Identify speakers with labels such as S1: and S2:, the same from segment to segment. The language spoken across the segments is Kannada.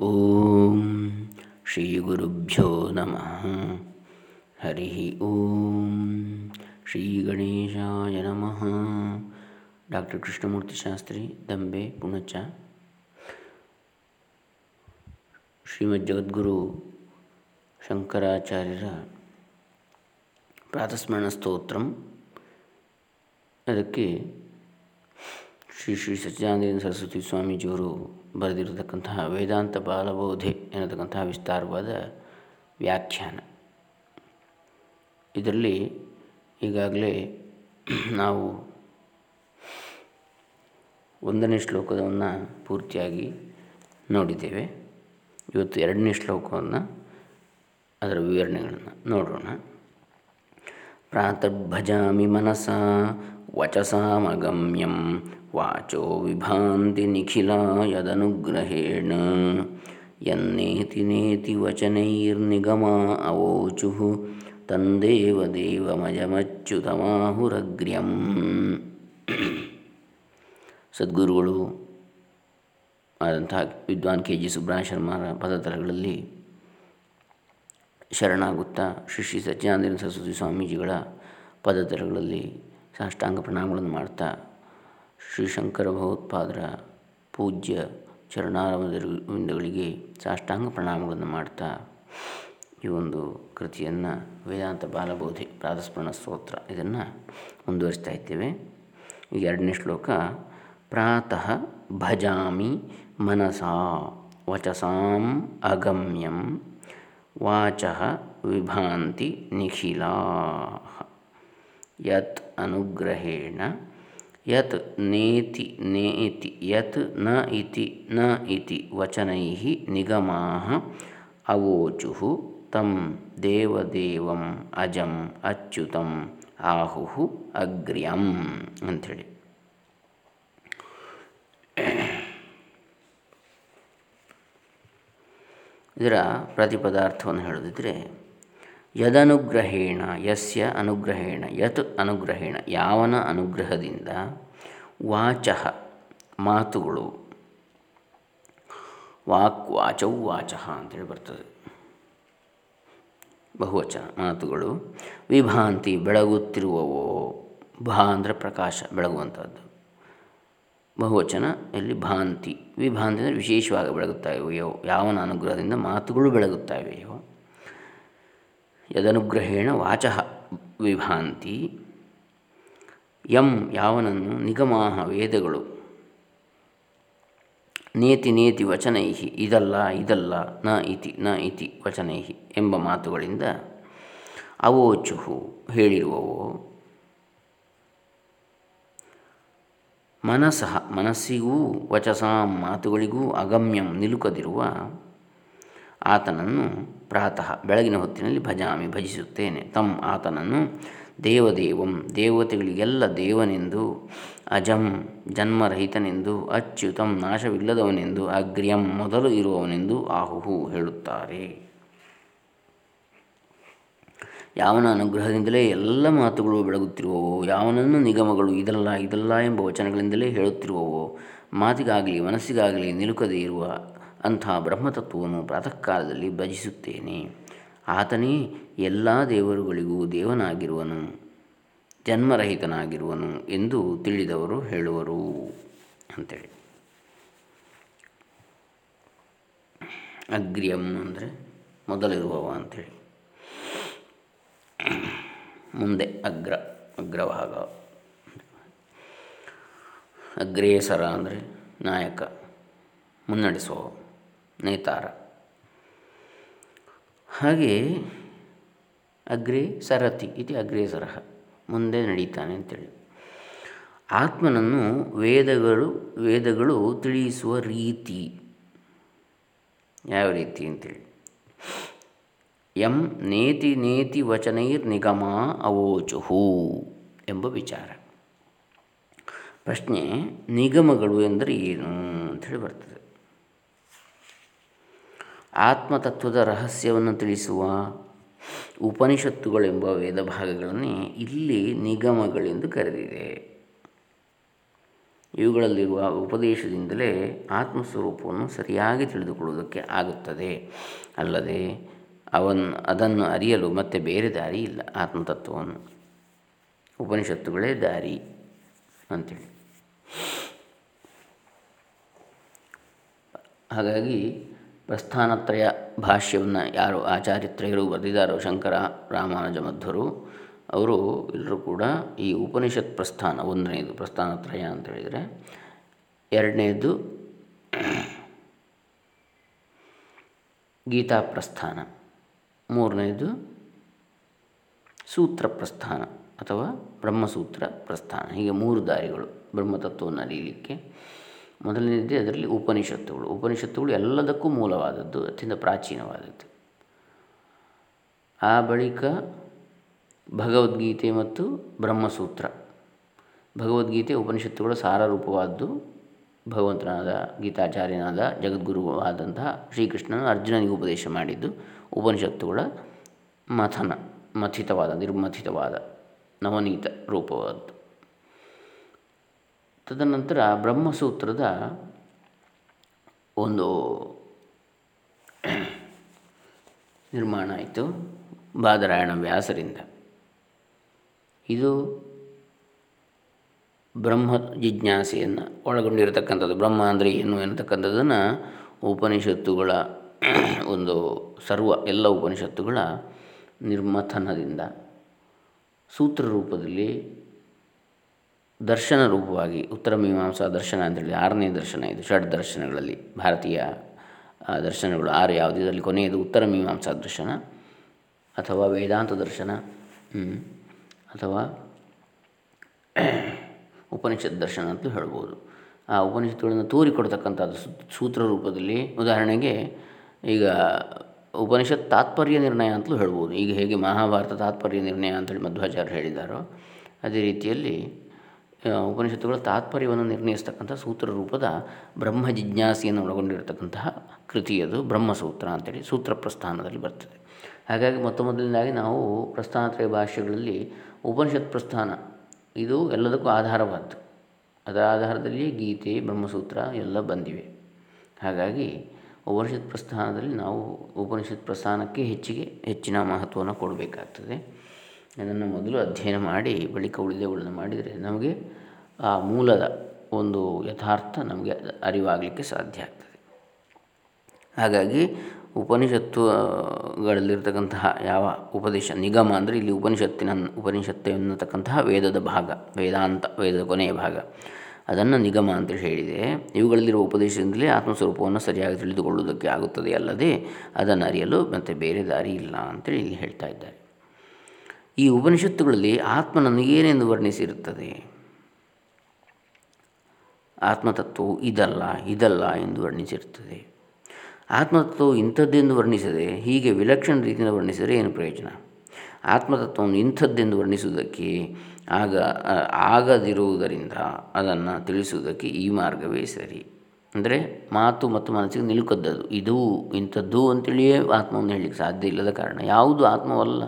S1: ಓಂ ಶ್ರೀ ಗುರುಭ್ಯೋ ನಮಃ ಹರಿ ಓಂ ಶ್ರೀ ಗಣೇಶಾಯ ನಮಃ ಡಾಕ್ಟರ್ ಕೃಷ್ಣಮೂರ್ತಿ ಶಾಸ್ತ್ರಿ ದಂಬೆ ಪುಣಚ ಶ್ರೀಮದ್ ಜಗದ್ಗುರು ಶಂಕರಾಚಾರ್ಯರ ಪ್ರಾತಸ್ಮರಣ ಸ್ತೋತ್ರಂ ಅದಕ್ಕೆ ಶ್ರೀ ಶ್ರೀ ಸಚ್ಚಿದಾನಂದ ಸರಸ್ವತಿ ಸ್ವಾಮೀಜಿಯವರು ಬರೆದಿರತಕ್ಕಂತಹ ವೇದಾಂತ ಬಾಲಬೋಧೆ ಎನ್ನತಕ್ಕಂತಹ ವಿಸ್ತಾರವಾದ ವ್ಯಾಖ್ಯಾನ. ಇದರಲ್ಲಿ ಈಗಾಗಲೇ ನಾವು ಒಂದನೇ ಶ್ಲೋಕವನ್ನು ಪೂರ್ತಿಯಾಗಿ ನೋಡಿದ್ದೇವೆ. ಇವತ್ತು ಎರಡನೇ ಶ್ಲೋಕವನ್ನು ಅದರ ವಿವರಣೆಗಳನ್ನು ನೋಡೋಣ. ಪ್ರಾತರ್ಭಜಾಮಿ ಮನಸ ವಚಸಾಮಗಮ್ಯಂ ವಾಚೋ ವಿಭಾಂತಿ ನಿಖಿಲ ಯದನುಗ್ರಹೇಣ ಯನ್ನೇತಿ ನೇತಿ ವಚನೈರ್ನಿಗಮ ಅವೋಚು ತಂದೇವ ದೇವಮಯಮಚ್ಯುತಮಾಹುರಗ್ರ್ಯಂ ಸದ್ಗುರುಗಳು ಆದಂತಹ ವಿದ್ವಾನ್ ಕೆ ಜಿ ಸುಬ್ರಹ ಶರ್ಮರ ಪದತಲಗಳಲ್ಲಿ ಶರಣಾಗುತ್ತಾ ಶ್ರೀ ಶ್ರೀ ಸತ್ಯಾನಂದ ಸರಸ್ವತಿ ಸ್ವಾಮೀಜಿಗಳ ಪದತಲಗಳಲ್ಲಿ ಸಾಷ್ಟಾಂಗ ಪ್ರಣಾಮಗಳನ್ನು ಮಾಡ್ತಾ ಶ್ರೀ ಶಂಕರ ಭಗವತ್ಪಾದರ ಪೂಜ್ಯ ಚರಣಾರವಿಂದಗಳಿಗೆ ಸಾಷ್ಟಾಂಗ ಪ್ರಣಾಮಗಳನ್ನು ಮಾಡ್ತಾ ಈ ಒಂದು ಕೃತಿಯನ್ನು ವೇದಾಂತ ಬಾಲಬೋಧಿ ಪ್ರಾತಸ್ಮರಣ ಸ್ತೋತ್ರ ಇದನ್ನು ಮುಂದುವರಿಸ್ತಾ ಇದ್ದೇವೆ. ಎರಡನೇ ಶ್ಲೋಕ, ಪ್ರಾತಃ ಭಜಾಮಿ ಮನಸಾ ವಚಸಾಂ ಅಗಮ್ಯಂ ವಾಚ ವಿಭಾಂತಿ ನಿಖಿಲಾ ಯತ್ ಅನುಗ್ರಹೇಣ, ಯತ್ ನೇತಿ ನೇತಿ, ಯತ್ನ ಇತಿ ನ ಇತಿ ವಚನೈ ನಿಗಮಾ ಅವೋಚು ತಂ ದೇವದೇವಂ ಅಜಂ ಅಚ್ಯುತಂ ಆಹು ಅಗ್ರ್ಯಂ ಅಂಥೇಳಿ. ಇದರ ಪ್ರತಿಪದಾರ್ಥವನ್ನು ಹೇಳೋದಿದ್ರೆ ಯದನುಗ್ರಹೇಣ ಯಸ್ಯ ಅನುಗ್ರಹೇಣ ಯತ್ ಅನುಗ್ರಹೇಣ ಯಾವನ ಅನುಗ್ರಹದಿಂದ ವಾಚ ಮಾತುಗಳು. ವಾಕ್ ವಾಚೌ ವಾಚ ಅಂತೇಳಿ ಬರ್ತದೆ. ಬಹುವಚನ ಮಾತುಗಳು. ವಿಭಾಂತಿ ಬೆಳಗುತ್ತಿರುವವೋ ಭಾ ಅಂದರೆ ಪ್ರಕಾಶ ಬೆಳಗುವಂಥದ್ದು. ಬಹುವಚನ ಇಲ್ಲಿ ಭಾಂತಿ ವಿಭಾಂತಿ ಅಂದರೆ ವಿಶೇಷವಾಗಿ ಬೆಳಗುತ್ತಾ ಇವೆಯೋ, ಯಾವನ ಅನುಗ್ರಹದಿಂದ ಮಾತುಗಳು ಬೆಳಗುತ್ತಾ ಇವೆಯೋ. ಯದನುಗ್ರಹೇಣ ವಾಚ ವಿಭಾಂತಿ ಯಂ ಯಾವನನ್ನು ನಿಗಮಾಹ ವೇದಗಳು. ನೇತಿ ನೇತಿ ವಚನೈ ಇದಲ್ಲ ಇದಲ್ಲ, ನ ಇತಿ ನ ಇತಿ ವಚನೈ ಎಂಬ ಮಾತುಗಳಿಂದ ಅವೋಚುಹು ಹೇಳಿರುವವು. ಮನಸ್ಸ ಮನಸ್ಸಿಗೂ ವಚಸಾಂ ಮಾತುಗಳಿಗೂ ಅಗಮ್ಯಂ ನಿಲುಕದಿರುವ ಆತನನ್ನು ಪ್ರಾತಃ ಬೆಳಗಿನ ಹೊತ್ತಿನಲ್ಲಿ ಭಜಾಮಿ ಭಜಿಸುತ್ತೇನೆ. ತಮ್ ಆತನನ್ನು ದೇವದೇವಂ, ದೇವತೆಗಳಿಗೆಲ್ಲ ದೇವನೆಂದು, ಅಜಂ ಜನ್ಮರಹಿತನೆಂದು ಅಚ್ಯುತಂ ನಾಶವಿಲ್ಲದವನೆಂದು, ಅಗ್ರ್ಯಂ ಮೊದಲು ಇರುವವನೆಂದು ಆಹುಹು ಹೇಳುತ್ತಾರೆ. ಯಾವನ ಅನುಗ್ರಹದಿಂದಲೇ ಎಲ್ಲ ಮಾತುಗಳು ಬೆಳಗುತ್ತಿರುವವೋ, ಯಾವನನ್ನು ನಿಗಮಗಳು ಇದಲ್ಲ ಇದಲ್ಲ ಎಂಬ ವಚನಗಳಿಂದಲೇ ಹೇಳುತ್ತಿರುವವೋ, ಮಾತಿಗಾಗಲಿ, ಮನಸ್ಸಿಗಾಗಲಿ ನಿಲುಕದೇ ಇರುವ ಅಂಥ ಬ್ರಹ್ಮತತ್ವವನ್ನು ಪ್ರಾತಃ ಕಾಲದಲ್ಲಿ ಭಜಿಸುತ್ತೇನೆ. ಆತನೇ ಎಲ್ಲ ದೇವರುಗಳಿಗೂ ದೇವನಾಗಿರುವನು, ಜನ್ಮರಹಿತನಾಗಿರುವನು ಎಂದು ತಿಳಿದವರು ಹೇಳುವರು ಅಂಥೇಳಿ ಅಗ್ರ್ಯಂ ಅಂದರೆ ಮೊದಲಿರುವವ ಅಂಥೇಳಿ ಮುಂದೆ ಅಗ್ರ, ಅಗ್ರಭಾಗ. ಅಗ್ರೇಸರ ಅಂದರೆ ನಾಯಕ ಮುನ್ನಡೆಸುವ ನೇತಾರ. ಹಾಗೆ ಅಗ್ರೇ ಸರತಿ ಇತಿ ಅಗ್ರೇಸರ ಮುಂದೆ ನಡೀತಾನೆ ಅಂತೇಳಿ. ಆತ್ಮನನ್ನು ವೇದಗಳು ವೇದಗಳು ತಿಳಿಸುವ ರೀತಿ. ಯಾವ ರೀತಿ ಅಂತೇಳಿ. ಎಂ ನೇತಿ ನೇತಿ ವಚನೈರ್ ನಿಗಮ ಅವೋಚುಹು ಎಂಬ ವಿಚಾರ. ಪ್ರಶ್ನೆ ನಿಗಮಗಳು ಎಂದರೆ ಏನು ಅಂಥೇಳಿ ಬರ್ತದೆ. ಆತ್ಮತತ್ವದ ರಹಸ್ಯವನ್ನು ತಿಳಿಸುವ ಉಪನಿಷತ್ತುಗಳೆಂಬ ವೇದ ಭಾಗಗಳನ್ನೇ ಇಲ್ಲಿ ನಿಗಮಗಳೆಂದು ಕರೆದಿದೆ. ಇವುಗಳಲ್ಲಿರುವ ಉಪದೇಶದಿಂದಲೇ ಆತ್ಮಸ್ವರೂಪವನ್ನು ಸರಿಯಾಗಿ ತಿಳಿದುಕೊಳ್ಳುವುದಕ್ಕೆ ಆಗುತ್ತದೆ. ಅಲ್ಲದೆ ಅವನ್, ಅದನ್ನು ಅರಿಯಲು ಮತ್ತೆ ಬೇರೆ ದಾರಿ ಇಲ್ಲ. ಆತ್ಮತತ್ವವನ್ನು. ಉಪನಿಷತ್ತುಗಳೇ ದಾರಿ ಅಂಥೇಳಿ ಹಾಗಾಗಿ ಪ್ರಸ್ಥಾನತ್ರಯ ಭಾಷ್ಯವನ್ನು ಯಾರು ಆಚಾರ್ಯತ್ರಯರು ಬರೆದಿದ್ದಾರೋ ಶಂಕರ, ರಾಮಾನುಜ ಮಧ್ವರು, ಅವರು ಎಲ್ಲರೂ ಕೂಡ ಈ ಉಪನಿಷತ್ ಪ್ರಸ್ಥಾನ, ಒಂದನೇದು ಪ್ರಸ್ಥಾನತ್ರಯ ಅಂತ ಹೇಳಿದರೆ, ಎರಡನೇದು ಗೀತಾ ಪ್ರಸ್ಥಾನ, ಮೂರನೇದು ಸೂತ್ರ ಪ್ರಸ್ಥಾನ ಅಥವಾ ಬ್ರಹ್ಮಸೂತ್ರ ಪ್ರಸ್ಥಾನ, ಹೀಗೆ ಮೂರು ದಾರಿಗಳು ಬ್ರಹ್ಮತತ್ವವನ್ನು ಅರಿಯಲಿಕ್ಕೆ ಮೊದಲನೇದೇ ಅದರಲ್ಲಿ ಉಪನಿಷತ್ತುಗಳು. ಉಪನಿಷತ್ತುಗಳು ಎಲ್ಲದಕ್ಕೂ ಮೂಲವಾದದ್ದು, ಅತ್ಯಂತ ಪ್ರಾಚೀನವಾದದ್ದು. ಆ ಬಳಿಕ ಭಗವದ್ಗೀತೆ ಮತ್ತು ಬ್ರಹ್ಮಸೂತ್ರ. ಭಗವದ್ಗೀತೆ, ಉಪನಿಷತ್ತುಗಳ ಸಾರರೂಪವಾದ್ದು, ಭಗವಂತನಾದ, ಗೀತಾಚಾರ್ಯನಾದ, ಜಗದ್ಗುರುವಾದಂತಹ ಶ್ರೀಕೃಷ್ಣನು ಅರ್ಜುನನಿಗೆ ಉಪದೇಶ ಮಾಡಿದ್ದು ಉಪನಿಷತ್ತುಗಳ ಮಥನ, ಮಥಿತವಾದ, ನಿರ್ಮಥಿತವಾದ ನವನೀತ ರೂಪವಾದ್ದು. ತದನಂತರ ಬ್ರಹ್ಮಸೂತ್ರದ ಒಂದು ನಿರ್ಮಾಣ ಆಯಿತು ಬಾದರಾಯಣ ವ್ಯಾಸರಿಂದ. ಇದು ಬ್ರಹ್ಮ ಜಿಜ್ಞಾಸೆಯನ್ನು ಒಳಗೊಂಡಿರತಕ್ಕಂಥದ್ದು, ಬ್ರಹ್ಮ ಅಂದರೆ ಏನು ಎನ್ನತಕ್ಕಂಥದ್ದನ್ನು ಉಪನಿಷತ್ತುಗಳ ಒಂದು ಸರ್ವ ಎಲ್ಲ ಉಪನಿಷತ್ತುಗಳ ನಿರ್ಮಥನದಿಂದ ಸೂತ್ರ ರೂಪದಲ್ಲಿ ದರ್ಶನ ರೂಪವಾಗಿ ಉತ್ತರ ಮೀಮಾಂಸಾ ದರ್ಶನ ಅಂತೇಳಿ ಆರನೇ ದರ್ಶನ ಇದು, ಷಡ್ ದರ್ಶನಗಳಲ್ಲಿ ಭಾರತೀಯ ದರ್ಶನಗಳು ಆರು ಯಾವುದು? ಇದರಲ್ಲಿ ಕೊನೆಯದು ಉತ್ತರ ಮೀಮಾಂಸಾ ದರ್ಶನ ಅಥವಾ ವೇದಾಂತ ದರ್ಶನ ಅಥವಾ ಉಪನಿಷತ್ ದರ್ಶನ ಅಂತಲೂ ಹೇಳ್ಬೋದು. ಆ ಉಪನಿಷತ್ತುಗಳನ್ನು ತೋರಿಕೊಡ್ತಕ್ಕಂಥದ್ದು ಸೂತ್ರ ರೂಪದಲ್ಲಿ. ಉದಾಹರಣೆಗೆ ಈಗ ಉಪನಿಷತ್ ತಾತ್ಪರ್ಯ ನಿರ್ಣಯ ಅಂತಲೂ ಹೇಳ್ಬೋದು. ಈಗ ಹೇಗೆ ಮಹಾಭಾರತ ತಾತ್ಪರ್ಯ ನಿರ್ಣಯ ಅಂತೇಳಿ ಮಧ್ವಾಚಾರ್ಯ ಹೇಳಿದ್ದಾರೋ, ಅದೇ ರೀತಿಯಲ್ಲಿ ಉಪನಿಷತ್ತುಗಳ ತಾತ್ಪರ್ಯವನ್ನು ನಿರ್ಣಯಿಸ್ತಕ್ಕಂಥ ಸೂತ್ರ ರೂಪದ ಬ್ರಹ್ಮ ಜಿಜ್ಞಾಸೆಯನ್ನು ಒಳಗೊಂಡಿರತಕ್ಕಂತಹ ಕೃತಿಯದು ಬ್ರಹ್ಮಸೂತ್ರ ಅಂತೇಳಿ ಸೂತ್ರ ಪ್ರಸ್ಥಾನದಲ್ಲಿ ಬರ್ತದೆ. ಹಾಗಾಗಿ ಮೊತ್ತ ಮೊದಲನೇದಾಗಿ ನಾವು ಪ್ರಸ್ಥಾನತ್ರಯ ಭಾಷೆಗಳಲ್ಲಿ ಉಪನಿಷತ್ ಪ್ರಸ್ಥಾನ, ಇದು ಎಲ್ಲದಕ್ಕೂ ಆಧಾರವಾದ್ದು. ಅದರ ಆಧಾರದಲ್ಲಿ ಗೀತೆ, ಬ್ರಹ್ಮಸೂತ್ರ ಎಲ್ಲ ಬಂದಿವೆ. ಹಾಗಾಗಿ ಉಪನಿಷತ್ ಪ್ರಸ್ಥಾನದಲ್ಲಿ ನಾವು ಉಪನಿಷತ್ ಪ್ರಸ್ಥಾನಕ್ಕೆ ಹೆಚ್ಚಿಗೆ ಹೆಚ್ಚಿನ ಮಹತ್ವವನ್ನು ಕೊಡಬೇಕಾಗ್ತದೆ. ಅದನ್ನು ಮೊದಲು ಅಧ್ಯಯನ ಮಾಡಿ, ಬಳಿಕ ಉಳಿದವುಗಳನ್ನು ಮಾಡಿದರೆ ನಮಗೆ ಆ ಮೂಲದ ಒಂದು ಯಥಾರ್ಥ ನಮಗೆ ಅರಿವಾಗಲಿಕ್ಕೆ ಸಾಧ್ಯ ಆಗ್ತದೆ. ಹಾಗಾಗಿ ಉಪನಿಷತ್ತುಗಳಲ್ಲಿರ್ತಕ್ಕಂತಹ ಯಾವ ಉಪದೇಶ, ನಿಗಮ ಅಂದರೆ ಇಲ್ಲಿ ಉಪನಿಷತ್ತಿನ, ಉಪನಿಷತ್ತು ಎನ್ನತಕ್ಕಂತಹ ವೇದದ ಭಾಗ, ವೇದಾಂತ, ವೇದದ ಕೊನೆಯ ಭಾಗ. ಅದನ್ನು ನಿಗಮ ಅಂತ ಹೇಳಿದೆ. ಇವುಗಳಲ್ಲಿರುವ ಉಪದೇಶದಿಂದಲೇ ಆತ್ಮಸ್ವರೂಪವನ್ನು ಸರಿಯಾಗಿ ತಿಳಿದುಕೊಳ್ಳುವುದಕ್ಕೆ ಆಗುತ್ತದೆ ಅಲ್ಲದೆ ಅದನ್ನು ಅರಿಯಲು ಮತ್ತು ಬೇರೆ ದಾರಿ ಇಲ್ಲ ಅಂತೇಳಿ ಇಲ್ಲಿ ಹೇಳ್ತಾ ಇದ್ದಾರೆ. ಈ ಉಪನಿಷತ್ತುಗಳಲ್ಲಿ ಆತ್ಮನನ್ನು ಏನೆಂದು ವರ್ಣಿಸಿರುತ್ತದೆ? ಆತ್ಮತತ್ವವು ಇದಲ್ಲ ಇದಲ್ಲ ಎಂದು ವರ್ಣಿಸಿರುತ್ತದೆ. ಆತ್ಮತತ್ವವು ಇಂಥದ್ದೆಂದು ವರ್ಣಿಸದೆ ಹೀಗೆ ವಿಲಕ್ಷಣ ರೀತಿಯಿಂದ ವರ್ಣಿಸಿದರೆ ಏನು ಪ್ರಯೋಜನ? ಆತ್ಮತತ್ವವನ್ನು ಇಂಥದ್ದೆಂದು ವರ್ಣಿಸುವುದಕ್ಕೆ ಆಗ ಆಗದಿರುವುದರಿಂದ ಅದನ್ನು ತಿಳಿಸುವುದಕ್ಕೆ ಈ ಮಾರ್ಗವೇ ಸರಿ. ಅಂದರೆ ಮಾತು ಮತ್ತು ಮನಸ್ಸಿಗೆ ನಿಲುಕದ್ದದು. ಇದು ಇಂಥದ್ದು ಅಂತೇಳಿಯೇ ಆತ್ಮವನ್ನು ಹೇಳಲಿಕ್ಕೆ ಸಾಧ್ಯ ಇಲ್ಲದ ಕಾರಣ. ಯಾವುದು ಆತ್ಮವಲ್ಲ?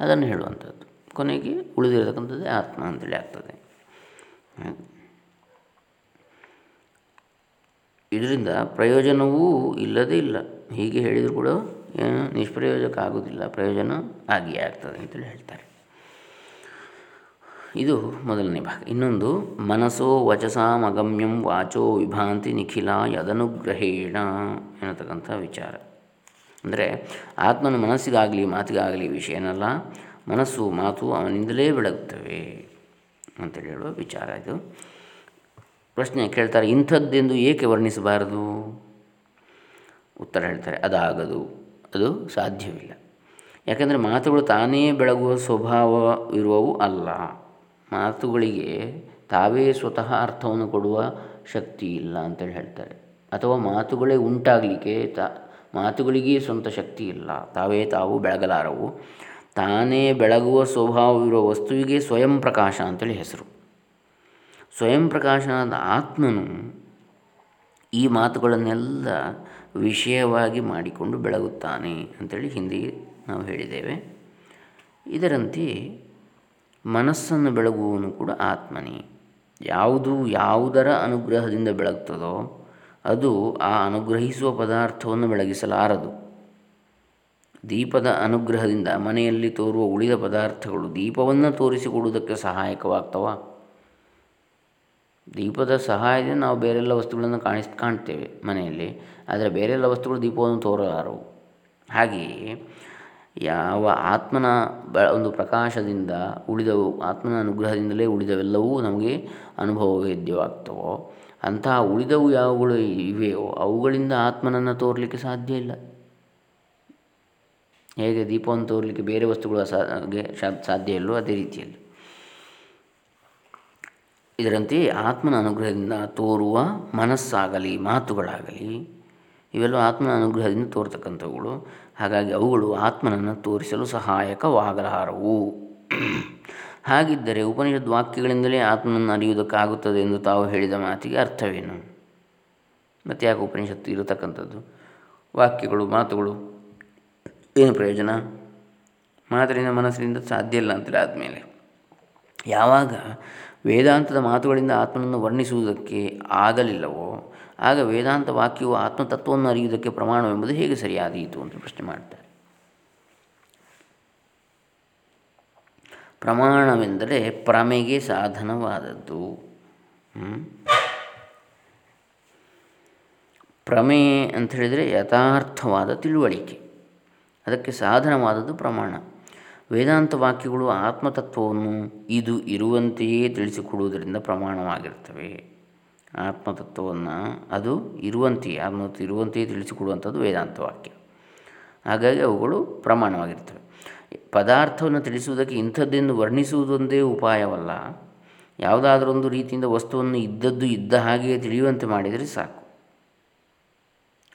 S1: ಅದನ್ನು ಹೇಳುವಂಥದ್ದು. ಕೊನೆಗೆ ಉಳಿದಿರತಕ್ಕಂಥದ್ದೇ ಆತ್ಮ ಅಂತೇಳಿ ಆಗ್ತದೆ. ಇದರಿಂದ ಪ್ರಯೋಜನವೂ ಇಲ್ಲದೇ ಇಲ್ಲ. ಹೀಗೆ ಹೇಳಿದರೂ ಕೂಡ ಏನು ನಿಷ್ಪ್ರಯೋಜಕ ಆಗುವುದಿಲ್ಲ ಪ್ರಯೋಜನ ಆಗಿಯೇ ಆಗ್ತದೆ ಅಂತೇಳಿ ಹೇಳ್ತಾರೆ. ಇದು ಮೊದಲನೇ ಭಾಗ. ಇನ್ನೊಂದು ಮನಸ್ಸೋ ವಚಸಾಮಗಮ್ಯಂ ವಾಚೋ ವಿಭಾಂತಿ ನಿಖಿಲ ಯದನುಗ್ರಹೇಣ ಎನ್ನತಕ್ಕಂಥ ವಿಚಾರ. ಅಂದರೆ ಆತ್ಮನ ಮನಸ್ಸಿಗಾಗಲಿ, ಮಾತಿಗಾಗಲಿ ವಿಷಯನಲ್ಲ ಮನಸ್ಸು, ಮಾತು ಅವನಿಂದಲೇ ಬೆಳಗುತ್ತವೆ ಅಂತೇಳಿ ಹೇಳುವ ವಿಚಾರ ಇದು. ಪ್ರಶ್ನೆ ಕೇಳ್ತಾರೆ, ಇಂಥದ್ದೆಂದು ಏಕೆ ವರ್ಣಿಸಬಾರದು? ಉತ್ತರ ಹೇಳ್ತಾರೆ, ಅದಾಗದು. ಅದು ಸಾಧ್ಯವಿಲ್ಲ. ಯಾಕೆಂದರೆ ಮಾತುಗಳು ತಾನೇ ಬೆಳಗುವ ಸ್ವಭಾವ ಇರುವವು ಅಲ್ಲ. ಮಾತುಗಳಿಗೆ ತಾವೇ ಸ್ವತಃ ಅರ್ಥವನ್ನು ಕೊಡುವ ಶಕ್ತಿ ಇಲ್ಲ ಅಂತೇಳಿ ಹೇಳ್ತಾರೆ. ಅಥವಾ ಮಾತುಗಳೇ ಉಂಟಾಗಲಿಕ್ಕೆ ತಾ ಮಾತುಗಳಿಗೇ ಸ್ವಂತ ಶಕ್ತಿ ಇಲ್ಲ. ತಾವೇ ತಾವು ಬೆಳಗಲಾರವು. ತಾನೇ ಬೆಳಗುವ ಸ್ವಭಾವವಿರುವ ವಸ್ತುವಿಗೆ ಸ್ವಯಂ ಪ್ರಕಾಶ ಅಂತೇಳಿ ಹೆಸರು. ಸ್ವಯಂ ಪ್ರಕಾಶನಾದ ಆತ್ಮನು ಈ ಮಾತುಗಳನ್ನೆಲ್ಲ ವಿಷಯವಾಗಿ ಮಾಡಿಕೊಂಡು ಬೆಳಗುತ್ತಾನೆ ಅಂಥೇಳಿ ಹಿಂದಿ ನಾವು ಹೇಳಿದ್ದೇವೆ. ಇದರಂತೆ ಮನಸ್ಸನ್ನು ಬೆಳಗುವನು ಕೂಡ ಆತ್ಮನೇ. ಯಾವುದು ಯಾವುದರ ಅನುಗ್ರಹದಿಂದ ಬೆಳಗ್ತದೋ ಅದು ಆ ಅನುಗ್ರಹಿಸುವ ಪದಾರ್ಥವನ್ನು ಬೆಳಗಿಸಲಾರದು. ದೀಪದ ಅನುಗ್ರಹದಿಂದ ಮನೆಯಲ್ಲಿ ತೋರುವ ಉಳಿದ ಪದಾರ್ಥಗಳು ದೀಪವನ್ನು ತೋರಿಸಿಕೊಡುವುದಕ್ಕೆ ಸಹಾಯಕವಾಗ್ತವ? ದೀಪದ ಸಹಾಯದಿಂದ ನಾವು ಬೇರೆಲ್ಲ ವಸ್ತುಗಳನ್ನು ಕಾಣಿಸ್ ಕಾಣ್ತೇವೆ ಮನೆಯಲ್ಲಿ, ಆದರೆ ಬೇರೆಲ್ಲ ವಸ್ತುಗಳು ದೀಪವನ್ನು ತೋರಲಾರವು. ಹಾಗೆಯೇ ಯಾವ ಆತ್ಮನ ಒಂದು ಪ್ರಕಾಶದಿಂದ ಉಳಿದವು, ಆತ್ಮನ ಅನುಗ್ರಹದಿಂದಲೇ ಉಳಿದವೆಲ್ಲವೂ ನಮಗೆ ಅನುಭವ ವೇದ್ಯವಾಗ್ತವೋ ಅಂತಹ ಉಳಿದವು ಯಾವುಗಳು ಇವೆಯೋ ಅವುಗಳಿಂದ ಆತ್ಮನನ್ನು ತೋರಲಿಕ್ಕೆ ಸಾಧ್ಯ ಇಲ್ಲ. ಹೇಗೆ ದೀಪವನ್ನು ತೋರಲಿಕ್ಕೆ ಬೇರೆ ವಸ್ತುಗಳು ಸಾಧ್ಯ ಇಲ್ಲವೋ ಅದೇ ರೀತಿಯಲ್ಲಿ. ಇದರಂತೆ ಆತ್ಮನ ಅನುಗ್ರಹದಿಂದ ತೋರುವ ಮನಸ್ಸಾಗಲಿ, ಮಾತುಗಳಾಗಲಿ ಇವೆಲ್ಲ ಆತ್ಮನ ಅನುಗ್ರಹದಿಂದ ತೋರ್ತಕ್ಕಂಥವುಗಳು. ಹಾಗಾಗಿ ಅವುಗಳು ಆತ್ಮನನ್ನು ತೋರಿಸಲು ಸಹಾಯಕವಾಗಲಾರವು. ಹಾಗಿದ್ದರೆ ಉಪನಿಷದ್ ವಾಕ್ಯಗಳಿಂದಲೇ ಆತ್ಮನನ್ನು ಅರಿಯುವುದಕ್ಕಾಗುತ್ತದೆ ಎಂದು ತಾವು ಹೇಳಿದ ಮಾತಿಗೆ ಅರ್ಥವೇನು? ಮತ್ತು ಯಾಕೆ ಉಪನಿಷತ್ತು ಇರತಕ್ಕಂಥದ್ದು? ವಾಕ್ಯಗಳು, ಮಾತುಗಳು ಏನು ಪ್ರಯೋಜನ? ಮಾತರಿಂದ ಮನಸ್ಸಿನಿಂದ ಸಾಧ್ಯ ಇಲ್ಲ ಅಂತೇಳಿ ಆದಮೇಲೆ. ಯಾವಾಗ ವೇದಾಂತದ ಮಾತುಗಳಿಂದ ಆತ್ಮನನ್ನು ವರ್ಣಿಸುವುದಕ್ಕೆ ಆಗಲಿಲ್ಲವೋ, ಆಗ ವೇದಾಂತ ವಾಕ್ಯವು ಆತ್ಮತತ್ವವನ್ನು ಅರಿಯುವುದಕ್ಕೆ ಪ್ರಮಾಣವೆಂಬುದು ಹೇಗೆ ಸರಿಯಾದೀತು ಅಂತ ಪ್ರಶ್ನೆ ಮಾಡ್ತಾರೆ. ಪ್ರಮಾಣವೆಂದರೆ ಪ್ರಮೆಗೆ ಸಾಧನವಾದದ್ದು. ಪ್ರಮೇ ಅಂತ ಹೇಳಿದರೆ ಯಥಾರ್ಥವಾದ ತಿಳುವಳಿಕೆ. ಅದಕ್ಕೆ ಸಾಧನವಾದದ್ದು ಪ್ರಮಾಣ. ವೇದಾಂತ ವಾಕ್ಯಗಳು ಆತ್ಮತತ್ವವನ್ನು ಇದು ಇರುವಂತೆಯೇ ತಿಳಿಸಿಕೊಡುವುದರಿಂದ ಪ್ರಮಾಣವಾಗಿರ್ತವೆ. ಆತ್ಮತತ್ವವನ್ನು ಅದು ಇರುವಂತೆಯೇ, ಆತ್ಮತತ್ವ ಇರುವಂತೆಯೇ ತಿಳಿಸಿಕೊಡುವಂಥದ್ದು ವೇದಾಂತ ವಾಕ್ಯ. ಹಾಗಾಗಿ ಅವುಗಳು ಪ್ರಮಾಣವಾಗಿರ್ತವೆ. ಪದಾರ್ಥವನ್ನು ತಿಳಿಸುವುದಕ್ಕೆ ಇಂಥದ್ದೆಂದು ವರ್ಣಿಸುವುದೊಂದೇ ಉಪಾಯವಲ್ಲ. ಯಾವುದಾದ್ರೊಂದು ರೀತಿಯಿಂದ ವಸ್ತುವನ್ನು ಇದ್ದದ್ದು ಇದ್ದ ಹಾಗೆಯೇ ತಿಳಿಯುವಂತೆ ಮಾಡಿದರೆ ಸಾಕು.